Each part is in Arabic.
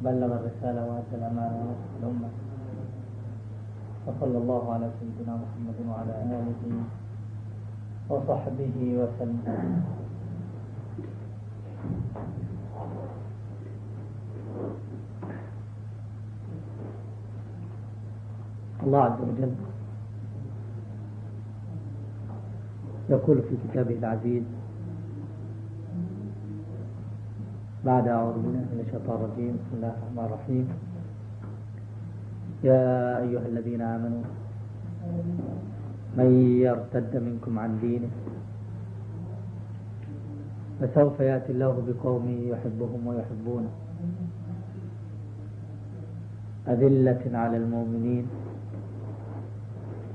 بلغ الرسالة وأدى الأمانة ونصح الأمة. وصلى الله على سيدنا محمد وعلى آله وصحبه وسلم. الله عز وجل يقول في كتابه العزيز بعد أعوذ بالله من الشيطان الرجيم. بسم الله الرحمن الرحيم. يا أيها الذين آمنوا من يرتد منكم عن دينه فسوف يأتي الله بقوم يحبهم ويحبونه. أذلة على المؤمنين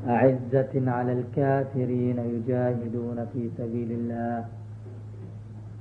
أعزة على الكافرين يجاهدون في سبيل الله.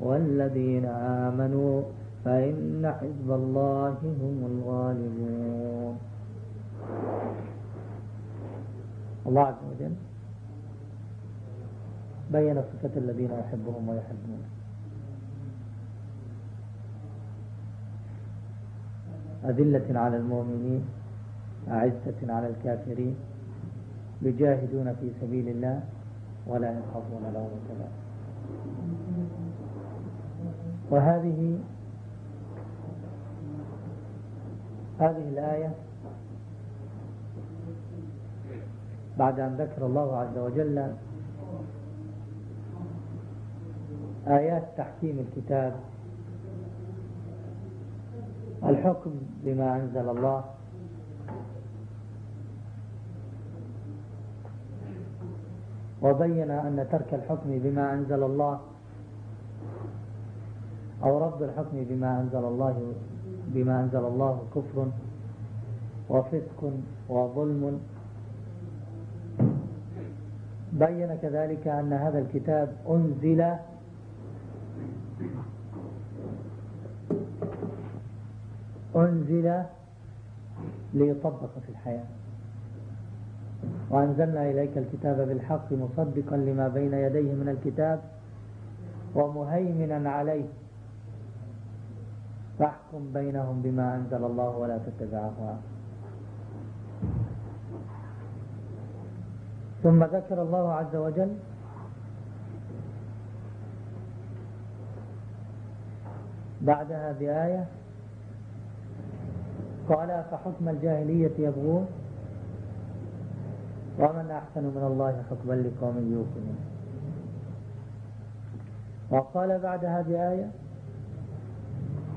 والذين آمنوا فإن حزب الله هم الغالبون. الله عز وجل بين صفة الذين يحبهم ويحبون. أذلة على المؤمنين أعزة على الكافرين يجاهدون في سبيل الله ولا يخافون لومة لائم وهذه هذه الآية بعد أن ذكر الله عز وجل آيات تحكيم الكتاب الحكم بما أنزل الله. وبين أن ترك الحكم بما أنزل الله. أو رد الحكم بما أنزل الله بما أنزل الله كفر وفسق وظلم. بين كذلك أن هذا الكتاب أنزل أنزل ليطبق في الحياة. وأنزلنا إليك الكتاب بالحق مصدقا لما بين يديه من الكتاب ومهيمنا عليه. فاحكم بينهم بما أنزل الله ولا تتبع أهواءهم ثم ذكر الله عز وجل بعدها بآية قال فحكم الجاهلية يبغون ومن أحسن من الله حكما لقوم يوقنون. وقال بعدها بآية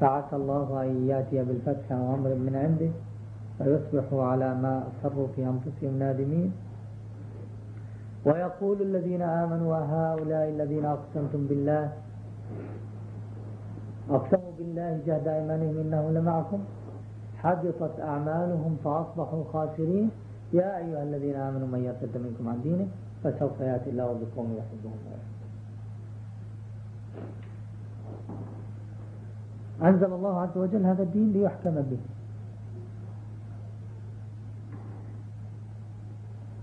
فعسى الله أن يأتي بالفتح أو أمر من عنده فيصبحوا على ما أصروا في أنفسهم نادمين. ويقول الذين آمنوا هؤلاء الذين أقسمتم بالله أقسموا بالله جهد أيمانهم إنه لمعكم حبطت أعمالهم فأصبحوا خاسرين. يا أيها الذين آمنوا من يرتد منكم عن دينه فسوف يأتي الله بقوم يحبهم أنزل الله عز وجل هذا الدين ليحكم به.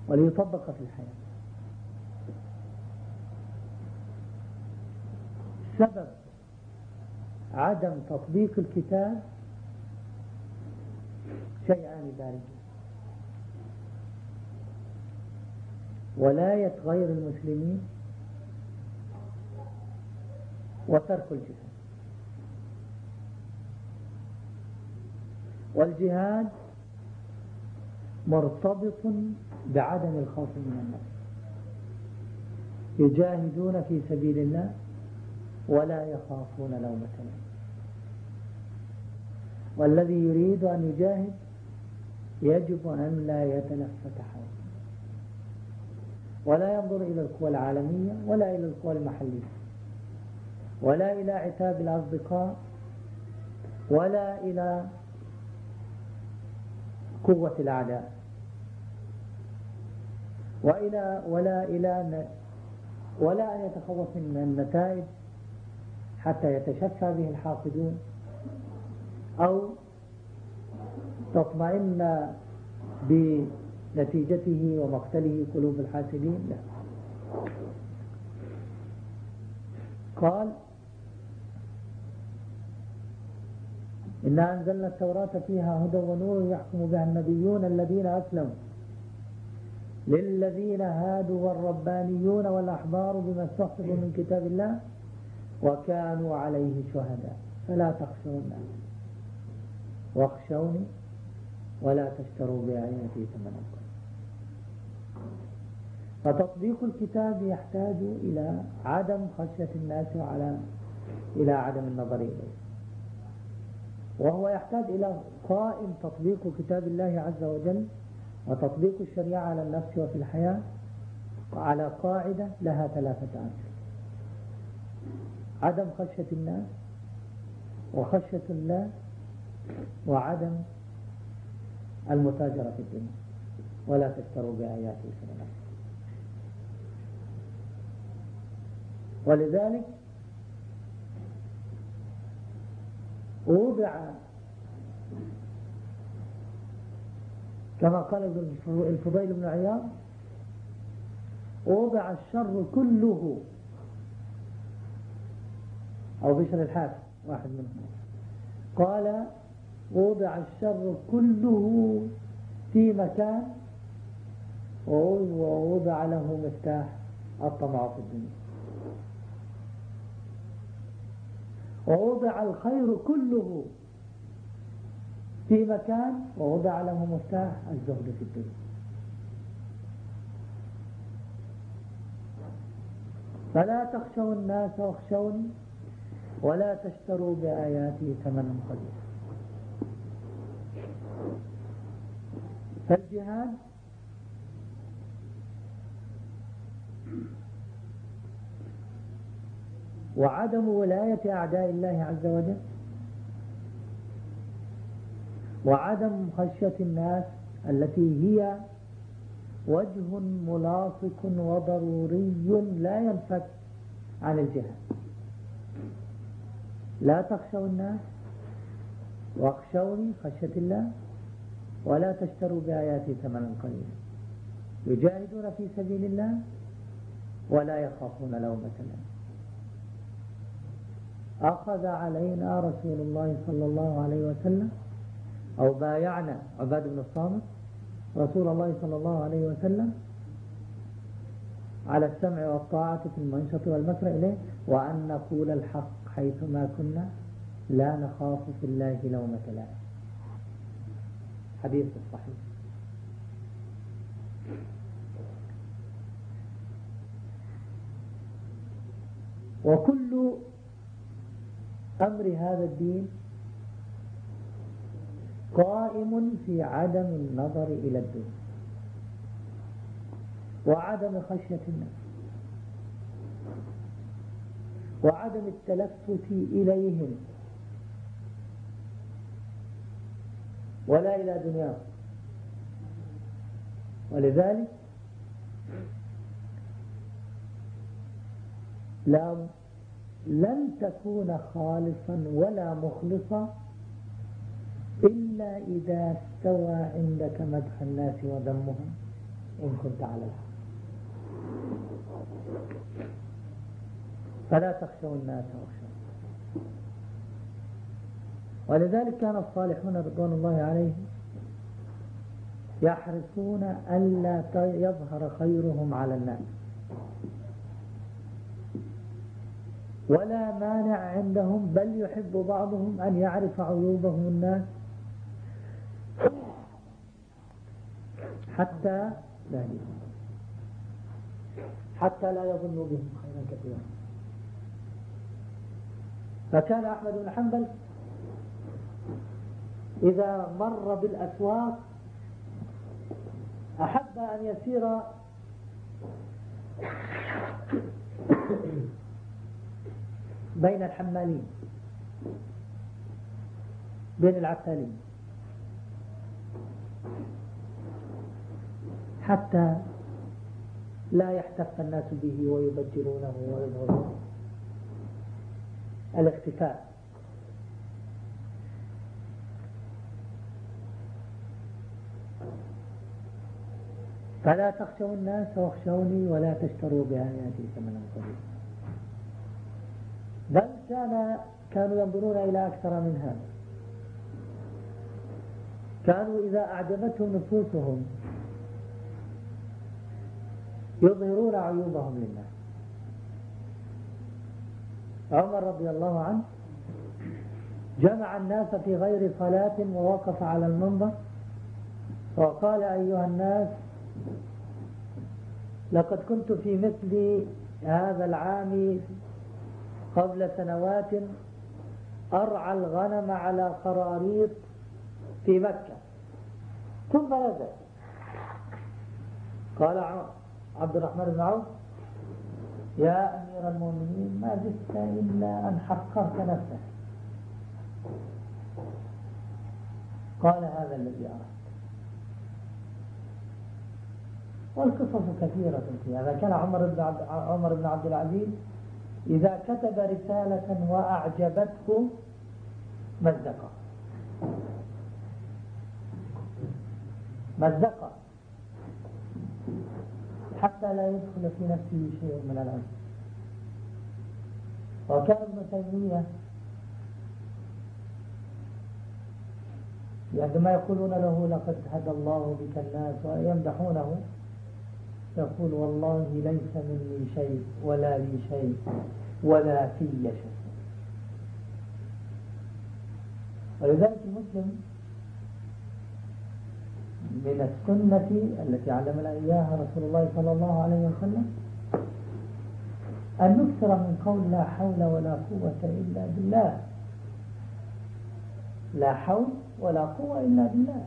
وليطبق في الحياة. سبب عدم تطبيق الكتاب شيئان باردان ولاية غير المسلمين وترك الجهاد. والجهاد مرتبط بعدم الخوف من النفس. يجاهدون في سبيل الله ولا يخافون لومة لائم والذي يريد أن يجاهد يجب أن لا يتلفت حوله. ولا ينظر إلى القوى العالمية ولا إلى القوى المحلية. ولا إلى عتاب الأصدقاء ولا إلى قوة الأعداء. وإلى ولا إلى ولا أن يتخوف من النتائج حتى يتشفى به الحاقدون أو تطمئن بنتيجته ومقتله قلوب الحاسدين. لا. قال إنا أنزلنا التوراة فيها هدى ونور يحكم بها النبيون الذين أسلموا. للذين هادوا والربانيون والأحبار بما استحفظوا من كتاب الله وكانوا عليه شهداء. فلا تخشوا الناس واخشوني ولا تشتروا بآياتي ثمنا. فتطبيق الكتاب يحتاج إلى عدم خشية الناس وعلى إلى عدم النظر إليه. وهو يحتاج إلى قائم تطبيق كتاب الله عز وجل وتطبيق الشريعة على النفس وفي الحياة على قاعدة لها ثلاثة أمثلة. عدم خشية الناس وخشية الله وعدم المتاجرة في الدنيا. ولا تشتروا بآياتي ثمنا ولذلك وضع كما قال الفضيل بن عياض وضع الشر كله. أو بشر الحاكم واحد منهم. قال وضع الشر كله في مكان ووضع له مفتاح الطمع في الدنيا. ووضع الخير كله في مكان ووضع له مفتاح الزهد في الدنيا. فلا تخشوا الناس واخشوني ولا تشتروا بآياتي ثمنا قليلا. فالجهاد وعدم ولاية أعداء الله عز وجل؟ وعدم خشية الناس التي هي وجه ملاصق وضروري لا ينفك عن الجهاد. لا تخشوا الناس واخشوني خشية الله ولا تشتروا بآياتي ثمنا قليلا. يجاهدون في سبيل الله ولا يخافون لومة لائم أخذ علينا رسول الله صلى الله عليه وسلم أو بايعنا عباد بن الصامت رسول الله صلى الله عليه وسلم على السمع والطاعة في المنشط والمكر إليه وأن نقول الحق حيثما كنا لا نخاف في الله لومة لائم حديث الصحيح وكل أمر هذا الدين قائم في عدم النظر إلى الدنيا وعدم خشية الناس وعدم التلفت إليهم ولا إلى دنياهم ولذلك لا لن تكون خالصا ولا مخلصا إلا إذا استوى عندك مدح الناس وذمهم إن كنت على الحق. فلا تخشوا الناس واخشوا ولذلك كان الصالحون رضوان الله عليهم يحرصون ألا يظهر خيرهم على الناس. ولا مانع عندهم بل يحب بعضهم أن يعرف عيوبهم الناس. حتى لا حتى لا يظنوا بهم خيرا كثيرا. فكان أحمد بن حنبل إذا مر بالأسواق أحب أن يسير بين الحمالين. بين العسالين. حتى لا يحتف الناس به ويبجلونه ويظهرونه الاختفاء. فلا تخشوا الناس واخشوني ولا تشتروا بآياتي ثمنا قليلا. بل كان كانوا ينظرون إلى أكثر من هذا. كانوا إذا أعجبتهم نفوسهم يظهرون عيوبهم للناس عمر رضي الله عنه جمع الناس في غير صلاة ووقف على المنبر وقال أيها الناس لقد كنت في مثل هذا العام قبل سنوات أرعى الغنم على قراريط في مكة. ثم نزل. قال عبد الرحمن بن عوف يا أمير المؤمنين ما زدت إلا أن حقرت نفسك. قال هذا الذي أردت. والقصص كثيرة في هذا. كان عمر بن عبد عمر بن عبد العزيز إذا كتب رسالة وأعجبته مزقها مزقها حتى لا يدخل في نفسه شيء من العلم. وكان ابن تيمية عندما يقولون له لقد هدى الله بك الناس ويمدحونه. يقول والله ليس مني شيء ولا لي شيء ولا في شيء. ولذلك المسلم من السنة التي علمنا إياها رسول الله صلى الله عليه وسلم أن نكثر من قول لا حول ولا قوة إلا بالله. لا حول ولا قوة إلا بالله.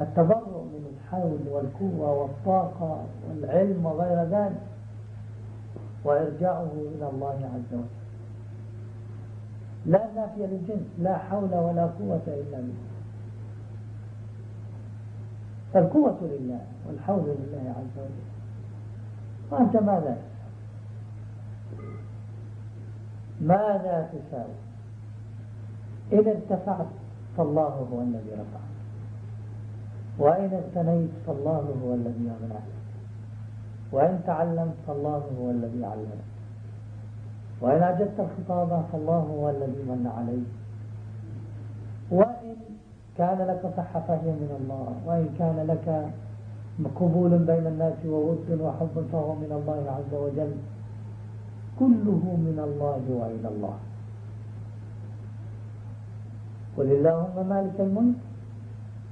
التبرؤ من الحول والقوة والطاقة والعلم وغير ذلك وإرجاعه إلى الله عز وجل. لا نافية للجنس لا حول ولا قوة إلا بالله. فالقوة لله والحول لله عز وجل. وأنت ماذا ماذا تساوي إن ارتفعت فالله هو الذي رفعك. وإن اغتنيت فالله هو الذي أغناك وإن تعلمت فالله هو الذي علمك. وإن أجدت الخطابة فالله هو الذي من عليك. وإن كان لك صحة فهي من الله. وإن كان لك قبول بين الناس وود وحب فهو من الله عز وجل. كله من الله وإلى الله. قل اللهم مالك الملك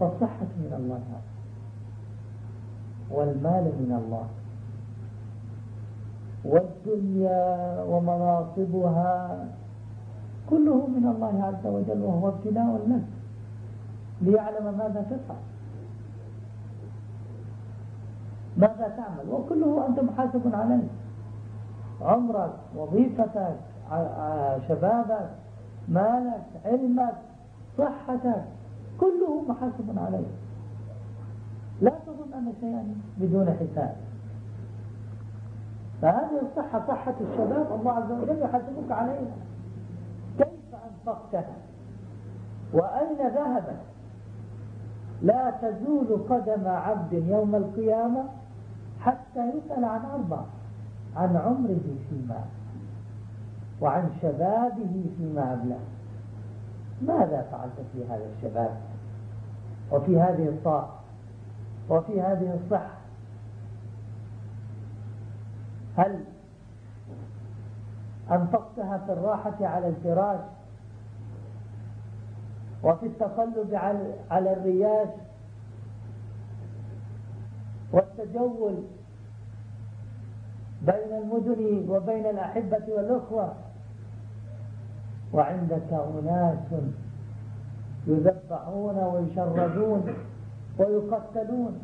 فالصحة من الله. والمال من الله. والدنيا ومناصبها كله من الله عز وجل وهو ابتلاء لك ليعلم ماذا تفعل. ماذا تعمل؟ وكله أنت محاسب عليه. عمرك وظيفتك شبابك مالك علمك صحتك. كله محاسب عليه. لا تظن أن شيئا بدون حساب. فهذه الصحة صحة الشباب الله عز وجل يحاسبك عليها. كيف أنفقتها؟ وأين ذهبت؟ لا تزول قدم عبد يوم القيامة حتى يسأل عن أربع عن عمره فيما وعن شبابه فيما أبلغ. ماذا فعلت في هذا الشباب؟ وفي هذه الطاقة وفي هذه الصحة. هل أنفقتها في الراحة على الفراش؟ وفي التقلب على الرياش؟ والتجول بين المدن وبين الأحبة والأخوة؟ وعندك أناس يذبحون ويشردون ويقتلون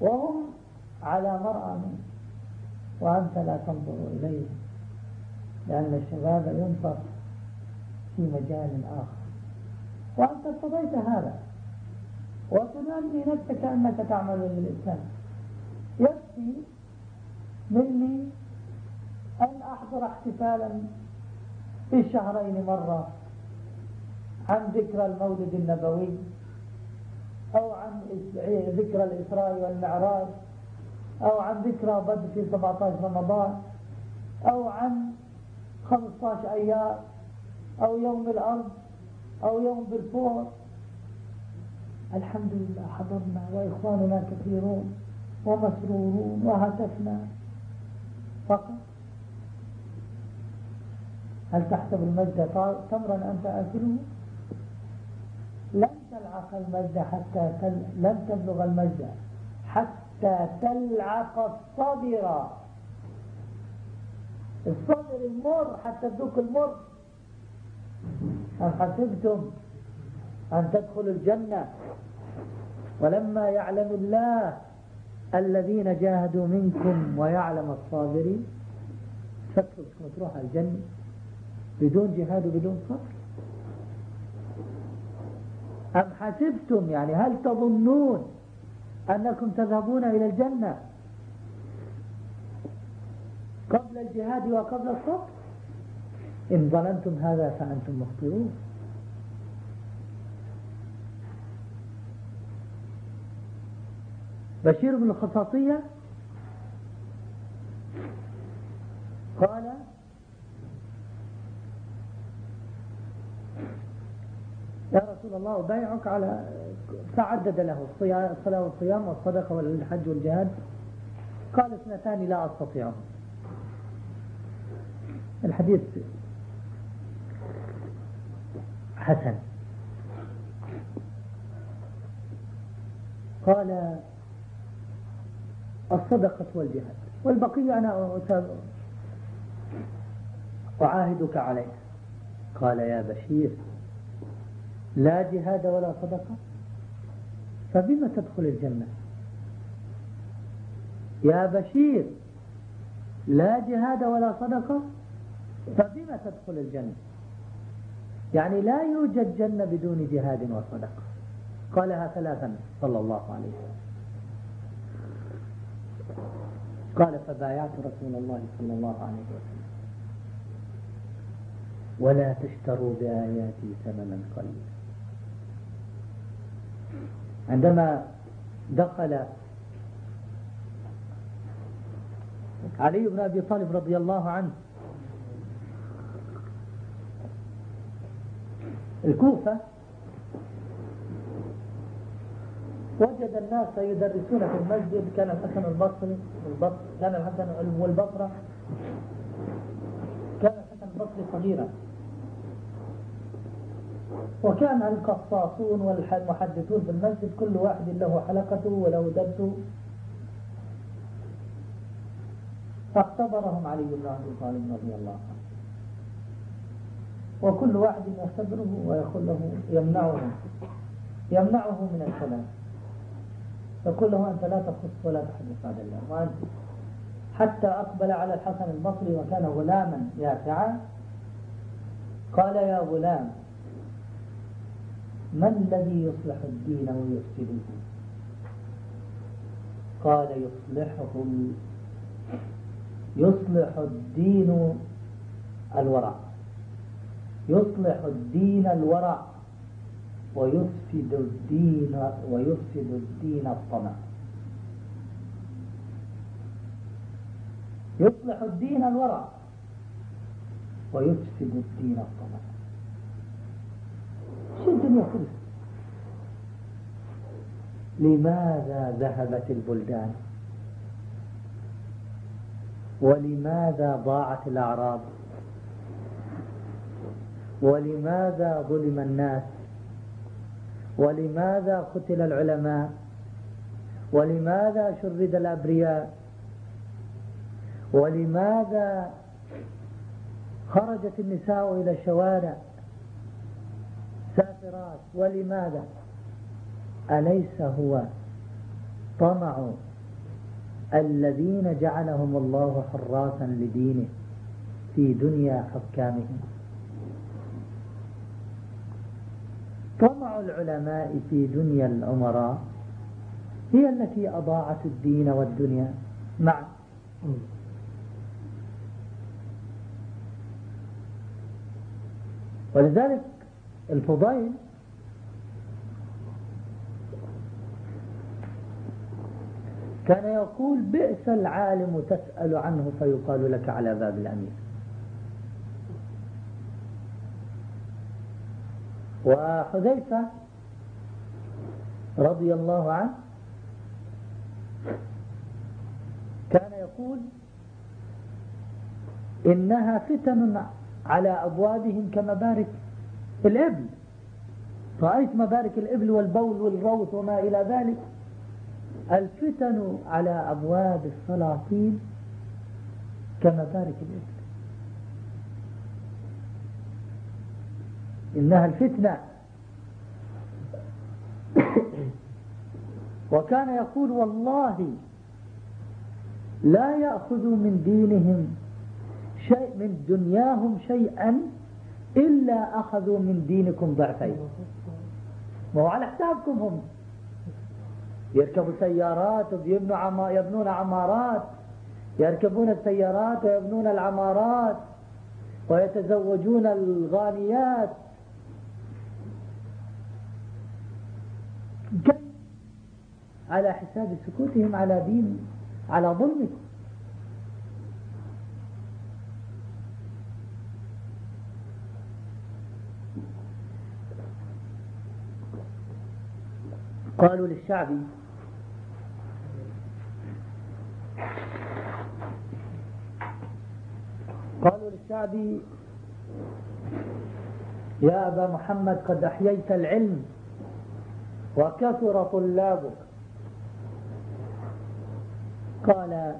وهم على مرأى منه وأنت لا تنظر إليه لأن الشباب ينفق في مجال آخر. وأنت ارتضيت هذا. وتنمي نفسك أنك تعمل للإسلام يكفي مني أن أحضر احتفالا في الشهرين مرة عن ذكرى المولد النبوي أو عن ذكرى الإسراء والمعراج أو عن ذكرى بدء في 17 رمضان أو عن 15 أيام أو يوم الأرض أو يوم بالفور. الحمد لله حضرنا وإخواننا كثيرون ومسرورون وهتفنا. فقط هل تحسب المجد تمرا أنت آكله لن تلعق المجد حتى تل... لن تبلغ المجد حتى تلعق الصبر الصبر المر حتى تذوق المر. أم حسبتم أن تدخلوا الجنة؟ ولما يعلم الله الذين جاهدوا منكم ويعلم الصابرين فكروا تروح الجنة. بدون جهاد وبدون صبر أم حسبتم يعني هل تظنون أنكم تذهبون إلى الجنة قبل الجهاد وقبل الصبر إن ظننتم هذا فأنتم مخطئون. بشير بن الخصاصية قال يا رسول الله أبايعك على فعدد له الصلاة والصيام والصدقة والحج والجهاد. قال اثنتان لا أستطيعهم الحديث حسن. قال الصدقة والجهاد. والبقية أنا أعاهدك عليه قال يا بشير لا جهاد ولا صدقة؟ فبما تدخل الجنة؟ يا بشير لا جهاد ولا صدقة؟ فبما تدخل الجنة؟ يعني لا يوجد جنة بدون جهاد وصدقة. قالها ثلاثا صلى الله عليه وسلم. قال فبايعت رسول الله صلى الله عليه وسلم. ولا تشتروا بآياتي ثمنا قليلا. عندما دخل علي بن أبي طالب رضي الله عنه الكوفة وجد الناس يدرسون في المسجد كان الحسن البصري كان الحسن والبصرة كان الحسن البصري صغيرا. وكان القصاصون والمحدثون في المسجد كل واحد له حلقته وله درسه فاختبرهم علي بن ابي طالب رضي الله عنه. وكل واحد يختبره ويقول له يمنعه يمنعه من الكلام. يقول له أنت لا تخص ولا تحدث بعد الله وأنت حتى أقبل على الحسن البصري وكان غلاما يافعا. قال يا غلام ما الذي يصلح الدين ويفسده قال يصلحه يصلح الدين الورع يصلح الدين الورع ويفسد الدين ويفسد الدين الطمع. يصلح الدين الورع ويفسد الدين الطمع. شو الدنيا كلها لماذا ذهبت البلدان؟ ولماذا ضاعت الأعراض؟ ولماذا ظلم الناس؟ ولماذا قتل العلماء؟ ولماذا شرد الأبرياء؟ ولماذا خرجت النساء إلى الشوارع؟ سافرات ولماذا؟ أليس هو طمع الذين جعلهم الله حراسا لدينه في دنيا حكامهم؟ طمع العلماء في دنيا الأمراء هي التي أضاعت الدين والدنيا. معا ولذلك الفضيل. كان يقول بئس العالم تسأل عنه فيقال لك على باب الأمير. وحذيفة رضي الله عنه كان يقول إنها فتن على أبوابهم كمبارك الإبل. رأيت مبارك الإبل والبول والروث وما إلى ذلك. الفتن على أبواب السلاطين كمبارك الإبل. إنها الفتنة. وكان يقول والله لا يأخذوا من دينهم شيء من دنياهم شيئا إلا أخذوا من دينكم ضعفين. وهو على حسابكم هم. يركبوا سيارات ويبنوا يبنون عمارات. يركبون السيارات ويبنون العمارات. ويتزوجون الغانيات. على حساب سكوتهم على دين على ظلمكم. قالوا للشعبي قالوا للشعبي يا أبا محمد قد أحييت العلم وكثر طلابك. قال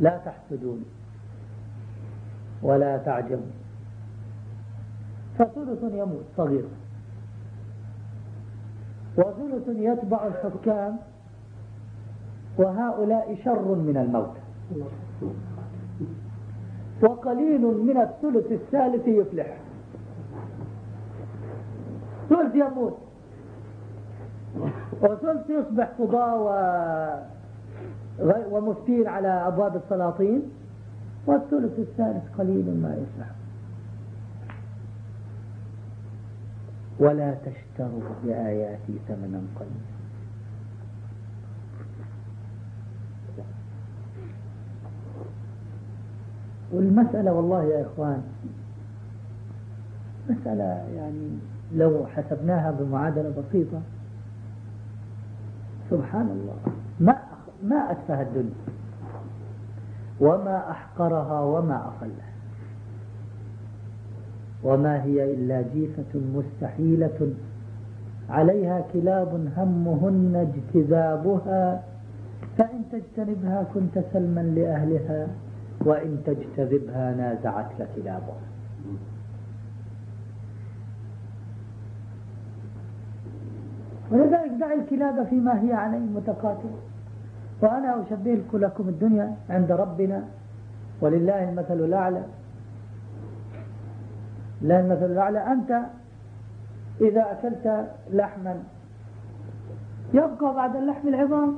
لا تحسدوني ولا تعجبوا فثلث يموت صغير. وثلث يتبع الحكام وهؤلاء شر من الموت. وقليل من الثلث الثالث يفلح. ثلث يموت. وثلث يصبح قضاء. ومفتين على أبواب السلاطين. والثلث الثالث قليل ما يفلح ولا تشتروا بآياتي ثمنا قليلا. والمسألة والله يا إخوان مسألة يعني لو حسبناها بمعادلة بسيطة سبحان الله ما ما أتفه الدنيا وما أحقرها وما أقلها. وما هي إلا جيفة مستحيلة. عليها كلاب همهن اجتذابها. فإن تجتنبها كنت سلما لأهلها وإن تجتذبها نازعتك كلابها ولذلك دع الكلاب فيما هي عليه متقاتلة وأنا أشبه لكم الدنيا عند ربنا ولله المثل الأعلى. لله المثل الأعلى أنت إذا أكلت لحما يبقى بعد اللحم العظام.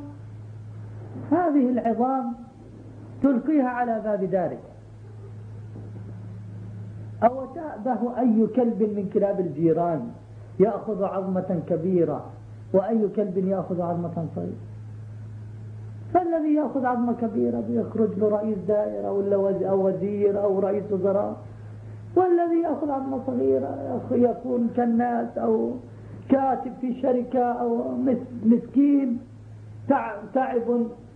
هذه العظام تلقيها على باب دارك. أو تأبه أي كلب من كلاب الجيران يأخذ عظمة كبيرة وأي كلب يأخذ عظمة صغيرة. فالذي يأخذ عظمة كبيرة بيخرج له رئيس دائرة ولا أو وزير أو رئيس وزراء. والذي يأخذ عظمة صغيرة يكون كالناس أو كاتب في شركة أو مسكين. تعب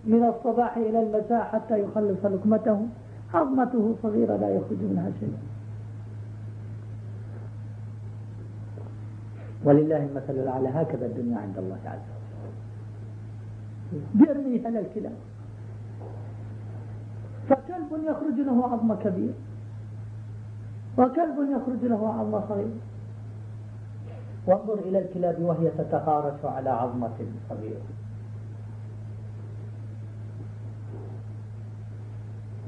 من الصباح إلى المساء حتى يخلص لقمته. عظمته صغيرة لا يخرج منها شيء ولله المثل الأعلى. هكذا الدنيا عند الله عز وجل. بيرميها للكلاب. فكلب يخرج له عظمة كبير. وكلب يخرج له عظمة صغيرة وانظر إلى الكلاب وهي تتهارش على عظمة صغيرة.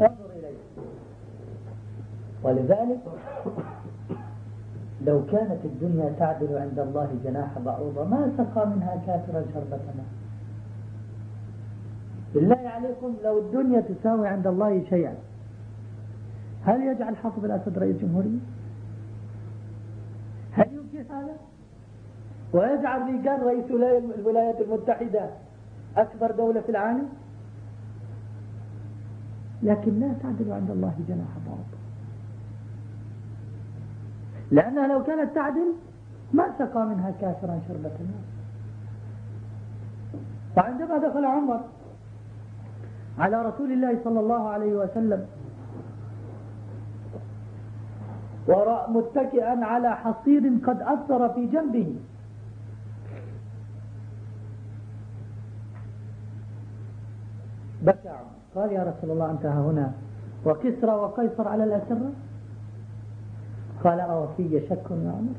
انظر إليه ولذلك لو كانت الدنيا تعدل عند الله جناح بعوضة ما سقى منها كافرا شربة ماء بالله عليكم لو الدنيا تساوي عند الله شيئا هل يجعل حافظ الأسد رئيس جمهورية؟ هل يمكن هذا؟ ويجعل ريغان رئيس الولايات المتحدة أكبر دولة في العالم؟ لكن لا تعدل عند الله جناح بعوضة لأنها لو كانت تعدل ما سقى منها كافرا شربة الماء. وعندما دخل عمر على رسول الله صلى الله عليه وسلم وراء متكئا على حصير قد أثر في جنبه. بكى. قال يا رسول الله أنت هنا. وكسرى وقيصر على الأسرة؟ قال أو في شك يا عمر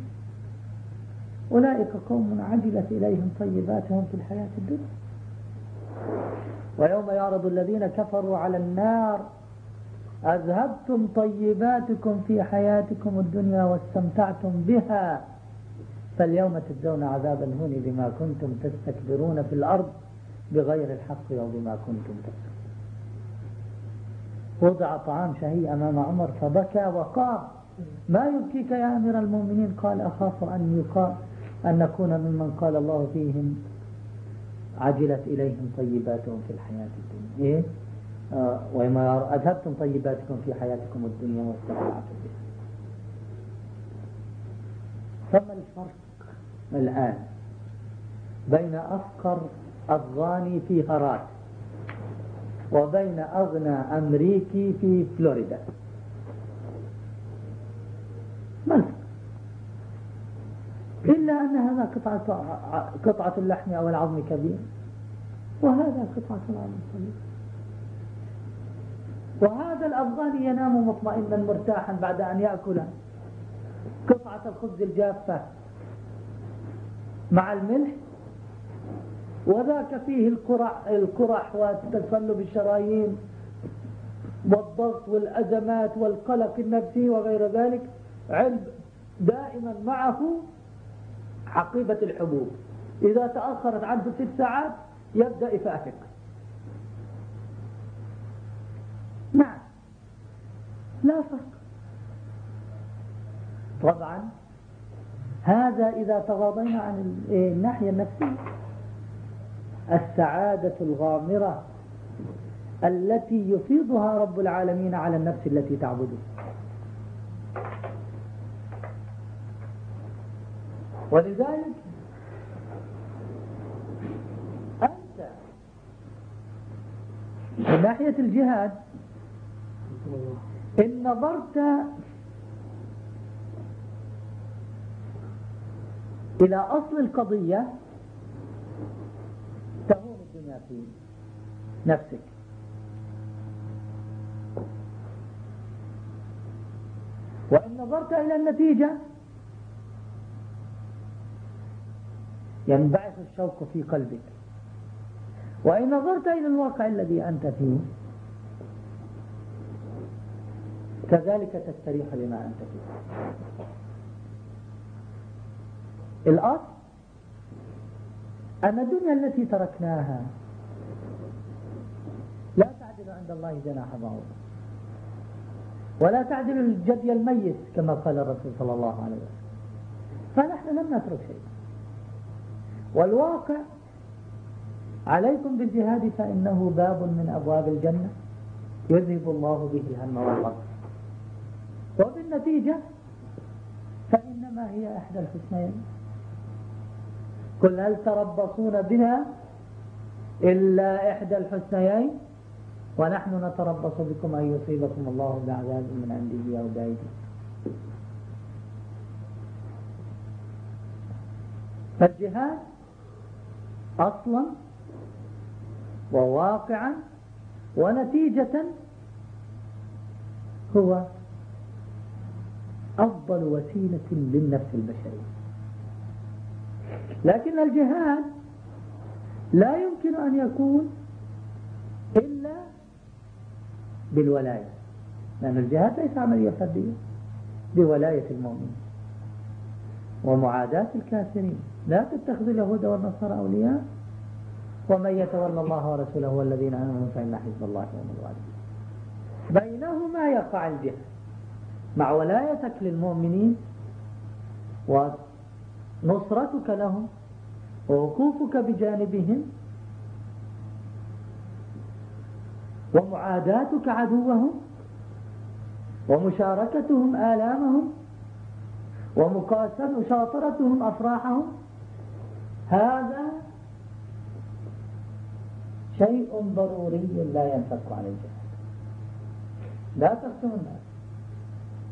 أولئك قوم عجلت إليهم طيباتهم في الحياة الدنيا. ويوم يعرض الذين كفروا على النار أذهبتم طيباتكم في حياتكم الدنيا واستمتعتم بها. فاليوم تجزون عذاب الهون بما كنتم تستكبرون في الأرض بغير الحق أو بما كنتم تستكبرون وضع طعام شهي أمام عمر فبكى وقام. ما يبكيك يا أمير المؤمنين؟ قال أخاف أن يقال أن نكون ممن قال الله فيهم عجلت إليهم طيباتهم في الحياة الدنيا. إيه؟ آه وما أذهبتم طيباتكم في حياتكم الدنيا واستمتعتم بها فما الفرق الآن بين أفقر أفغاني في هرات وبين أغنى أمريكي في فلوريدا؟ ما الفرق؟ إلا أن هذا قطعة قطعة اللحم أو العظم كبير وهذا قطعة العظم صغير وهذا الأفغاني ينام مطمئنا مرتاحا بعد أن يأكل قطعة الخبز الجافة مع الملح وذاك فيه القرح, القرح وتصلب الشرايين والضغط والأزمات والقلق النفسي وغير ذلك علب دائما معه حقيبة الحبوب. إذا تأخرت عنه ست ساعات يبدأ يفافق نعم. لا فرق. طبعا هذا إذا تغاضينا عن الناحية النفسية. السعادة الغامرة التي يفيضها رب العالمين على النفس التي تعبده. ولذلك أنت من ناحية الجهاد إن نظرت إلى أصل القضية تهون الدنيا في نفسك. وإن نظرت إلى النتيجة ينبعث الشوق في قلبك. وإن نظرت إلى الواقع الذي أنت فيه كذلك تستريح لما أنت فيه. الأصل أن الدنيا التي تركناها. لا تعدل عند الله جناح بعوضة ولا تعدل الجدي الميت كما قال الرسول صلى الله عليه وسلم. فنحن لم نترك شيئا. والواقع عليكم بالجهاد فإنه باب من أبواب الجنة. يذهب الله به الهم والغم وبالنتيجة فإنما هي إحدى الحسنين. قل هل تربصون بنا إلا إحدى الحسنيين؟ ونحن نتربص بكم أن يصيبكم الله بعذاب من عنده أو بأيديه فالجهاد أصلا وواقعا ونتيجة هو أفضل وسيلة للنفس البشرية. لكن الجهاد لا يمكن أن يكون إلا بالولاية لأن الجهاد ليس عملية فردية بولاية المؤمن ومعاداة الكافرين. لا تتخذ اليهود والنصارى أولياء ومن يتولى الله ورسوله والذين آمنوا فإن حزب الله هم الغالبون بينهما يقع الجهاد. مع ولايتك للمؤمنين ونصرتك لهم ووقوفك بجانبهم ومعاداتك عدوهم ومشاركتهم آلامهم ومشاطرتهم أفراحهم هذا شيء ضروري لا ينفك الجهاد. لا تخشوا الناس.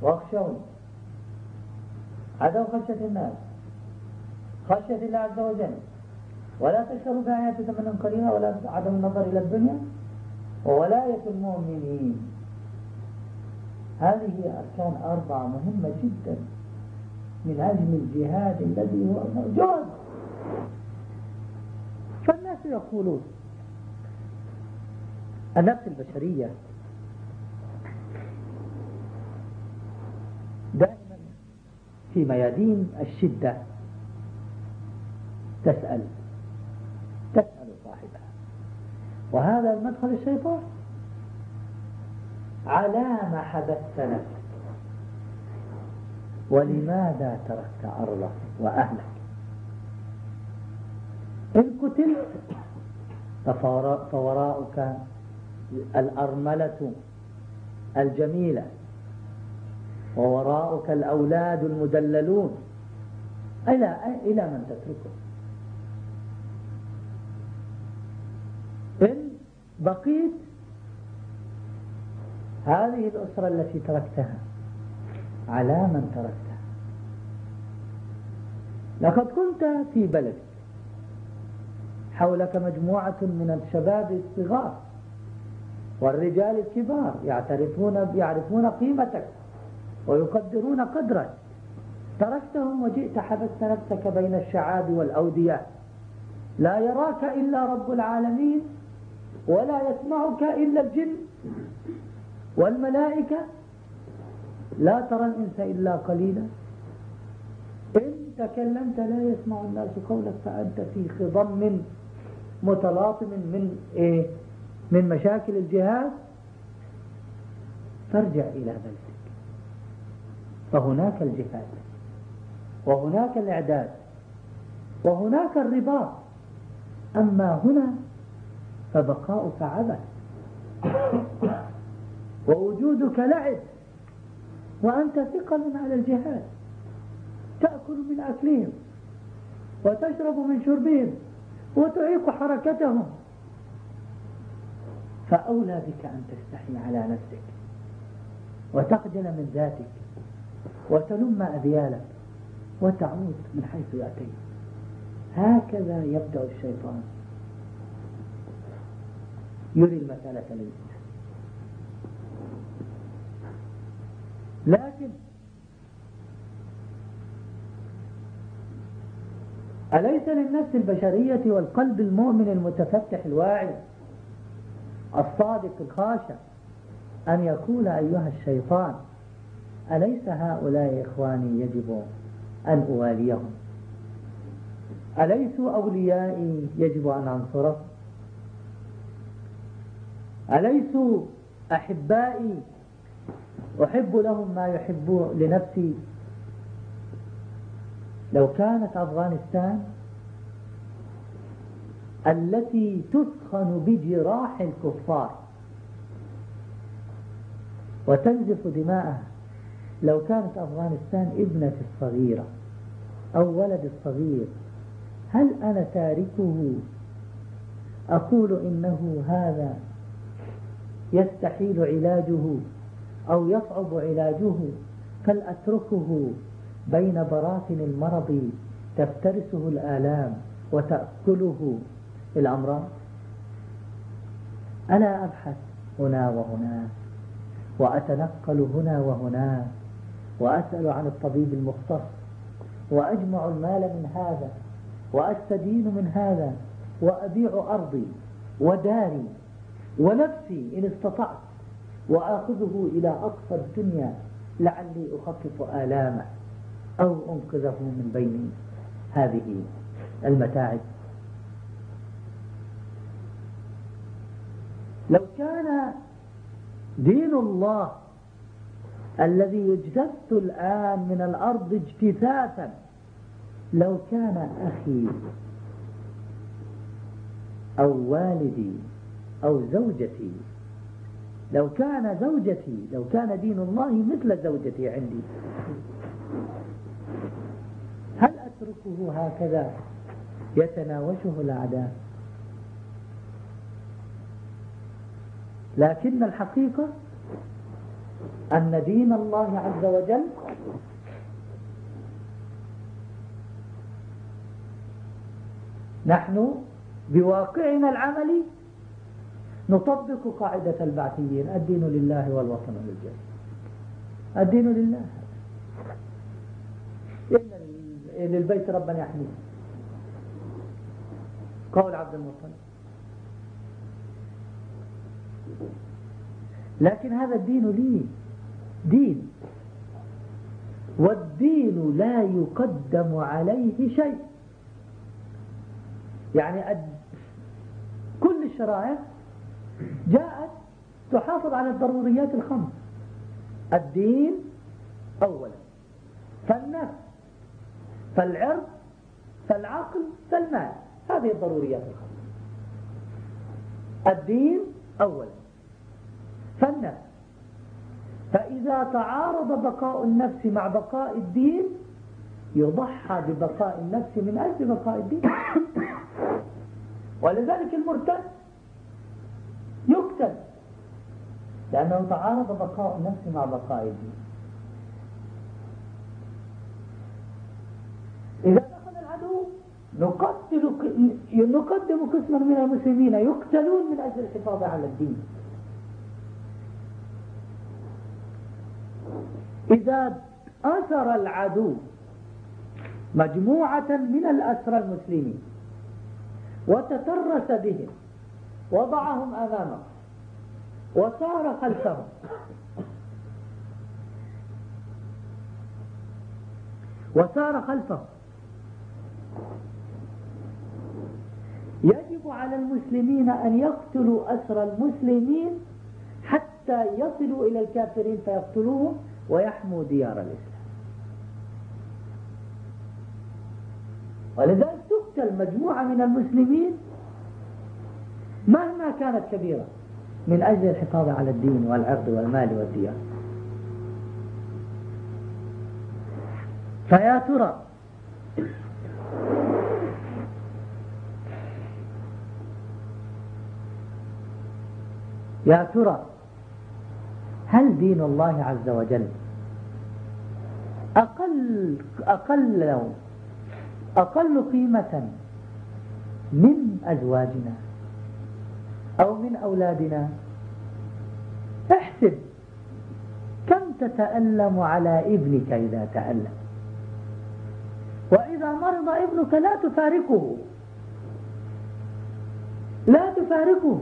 واخشوني عدم خشية الناس. خشية الله عز وجل. ولا تشتروا بآيات ثمنا قليلا ولا عدم النظر إلى الدنيا. وولاية المؤمنين. هذه أركان أربعة مهمة جدا. من أجل الجهاد الذي هو موجود. فالناس يقولون النفس البشرية دائما في ميادين الشدة. تسأل. تسأل صاحبها. وهذا المدخل الشيطان. على ما حدثت نفسك. ولماذا تركت أرضك وأهلك؟ إن قتلت فوراءك الأرملة الجميلة. ووراءك الأولاد المدللون إلى إلى من تتركه؟ إن بقيت هذه الأسرة التي تركتها على من تركتها. لقد كنت في بلد حولك مجموعة من الشباب الصغار والرجال الكبار يعترفون يعرفون قيمتك. ويقدرون قدرك تركتهم وجئت حبست نفسك بين الشعاب والأودية. لا يراك إلا رب العالمين ولا يسمعك إلا الجن والملائكة. لا ترى الإنس إلا قليلا. إن تكلمت لا يسمع الناس قولك فأنت في خضم متلاطم من إيه؟ من مشاكل الجهاد. فارجع إلى بلدك. فهناك الجهاد وهناك الإعداد وهناك الرباط أما هنا فبقاؤك عبث ووجودك لعب وأنت ثقل على الجهاد. تأكل من أكلهم وتشرب من شربهم وتعيق حركتهم. فأولى بك أن تستحي على نفسك وتخجل من ذاتك. وتلم أذيالك وتعود من حيث أتيت هكذا يبدأ الشيطان. يري المسألة للإنسان. لكن أليس للنفس البشرية والقلب المؤمن المتفتح الواعي الصادق الخاشع أن يقول أيها الشيطان أليس هؤلاء إخواني يجب أن أواليهم؟ أليسوا أوليائي يجب أن أنصرهم؟ أليسوا أحبائي أحب لهم ما يحب لنفسي؟ لو كانت أفغانستان التي تسخن بجراح الكفار وتنزف دماءها لو كانت أفغانستان ابنة الصغيرة أو ولد الصغير هل أنا تاركه؟ أقول إنه هذا يستحيل علاجه أو يصعب علاجه فلأتركه بين براثن المرض تفترسه الآلام وتأكله. الأمراض ألا أبحث هنا وهناك وأتنقل هنا وهناك وأسأل عن الطبيب المختص وأجمع المال من هذا وأستدين من هذا وأبيع أرضي وداري ونفسي إن استطعت وآخذه إلى أقصى الدنيا لعلي أخفف آلامه أو أنقذه من بين هذه المتاعب. لو كان دين الله الذي يجتث الآن من الأرض اجتثاثا. لو كان أخي أو والدي أو زوجتي لو كان زوجتي لو كان دين الله مثل زوجتي عندي هل أتركه هكذا؟ يتناوشه الأعداء. لكن الحقيقة أن دين الله عز وجل نحن بواقعنا العملي نطبق قاعدة البعثيين الدين لله والوطن للجنة الدين لله. إن للبيت ربا يحميه قول عبد المطلب. لكن هذا الدين لي. دين. والدين لا يقدم عليه شيء. يعني كل الشرائع جاءت تحافظ على الضروريات الخمس. الدين أولا. فالنفس فالعرض فالعقل فالمال. هذه الضروريات الخمس. الدين أولا. فالنفس فإذا تعارض بقاء النفس مع بقاء الدين يضحى ببقاء النفس من أجل بقاء الدين. ولذلك المرتد يقتل. لأنه تعارض بقاء النفس مع بقاء الدين. إذا دخل العدو نقدم قسما من المسلمين يقتلون من أجل الحفاظ على الدين. إذا أسر العدو مجموعة من الأسرى المسلمين وتترس بهم وضعهم أمامه وسار خلفهم. وسار خلفه يجب على المسلمين أن يقتلوا أسر المسلمين حتى يصلوا إلى الكافرين فيقتلوهم. ويحموا ديار الإسلام. ولذلك تقتل مجموعة من المسلمين مهما كانت كبيرة من أجل الحفاظ على الدين والعرض والمال والديار. فيا ترى يا ترى هل دين الله عز وجل أقل أقل أقل قيمة من أزواجنا أو من أولادنا؟ احسب كم تتألم على ابنك إذا تألم. وإذا مرض ابنك لا تفارقه. لا تفارقه.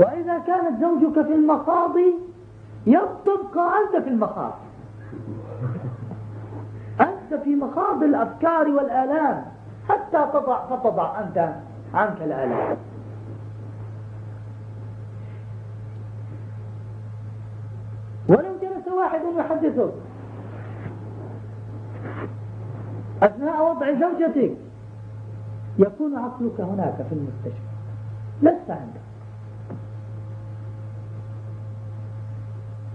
وإذا كانت زوجك في المخاض تبقى أنت في المخاض أنت في مخاض الأفكار والآلام. حتى تضع فتضع أنت عنك الآلام. ولو جلس واحد يحدثك أثناء وضع زوجتك يكون عقلك هناك في المستشفى. لست عندك.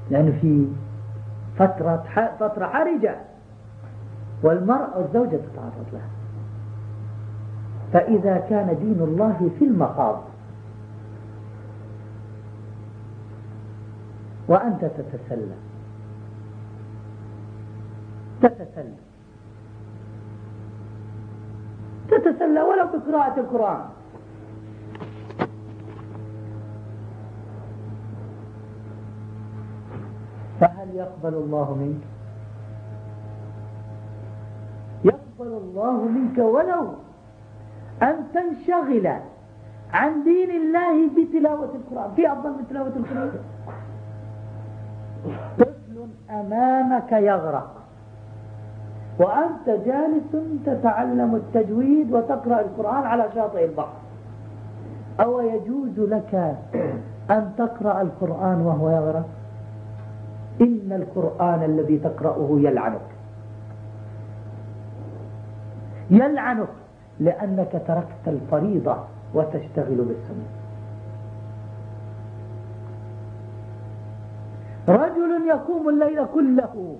لأنه في فترة فترة حرجة والمرأة والزوجة تتعرض لها. فإذا كان دين الله في المخاض وأنت تتسلى. تتسلى. تتسلى. ولو بقراءة القرآن. فهل يقبل الله منك؟ يقبل الله منك ولو أن تنشغل عن دين الله بتلاوة القرآن. في أفضل من تلاوة القرآن؟ طفل أمامك يغرق وأنت جالس تتعلم التجويد وتقرأ القرآن على شاطئ البحر. أو يجوز لك أن تقرأ القرآن وهو يغرق؟ إن القرآن الذي تقرأه يلعنك. يلعنك لأنك تركت الفريضة وتشتغل بالسنة. رجل يقوم الليل كله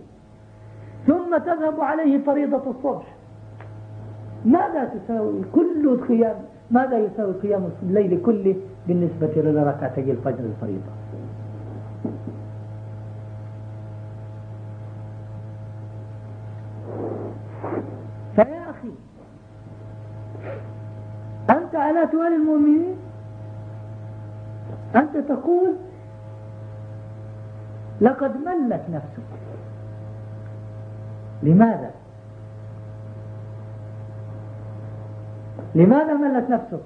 ثم تذهب عليه فريضة الصبح. ماذا تساوي كل القيام ماذا يساوي قيام الليل كله بالنسبة لركعتي الفجر الفريضة فيا أخي أنت على توال المؤمنين أنت تقول لقد ملت نفسك. لماذا؟ لماذا ملت نفسك؟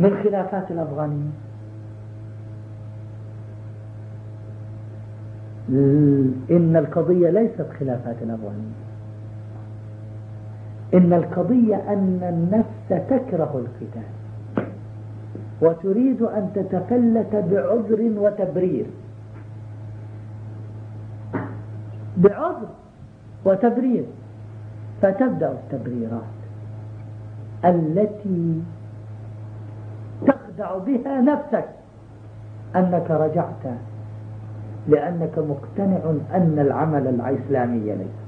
من خلافات الأفغانيين. إن القضية ليست خلافات الأفغانيين. إن القضية أن النفس تكره القتال وتريد أن تتفلت بعذر وتبرير. بعذر وتبرير. فتبدأ التبريرات التي تخدع بها نفسك. أنك رجعت لأنك مقتنع أن العمل الإسلامي ليس.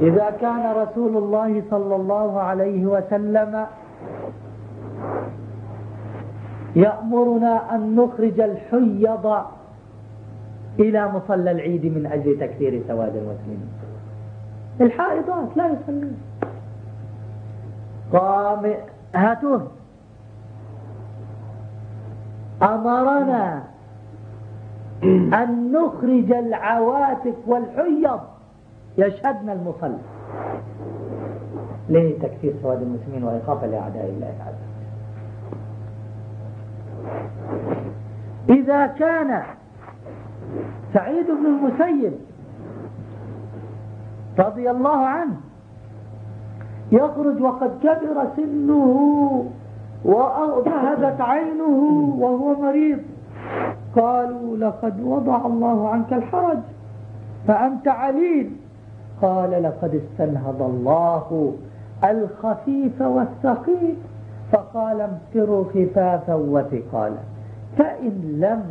إذا كان رسول الله صلى الله عليه وسلم يأمرنا أن نخرج الحيض إلى مصلى العيد من أجل تكثير سواد المسلمين. الحائضات لا يصلون. قام هاتوه. أمرنا أن نخرج العواتق والحيض يشهدن المصلى ليه تكثير سواد المسلمين وإخافة لأعداء الله عز وجل؟ إذا كان سعيد بن المسيب رضي الله عنه يخرج وقد كبر سنه وذهبت عينه وهو مريض. قالوا لقد وضع الله عنك الحرج فأنت عليل. قال لقد استنهض الله الخفيف والثقيل. فقال امتروا خفافا وثقالا. فإن لم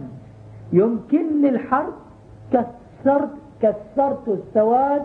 يمكنني الحرب كسرت كسرت السواد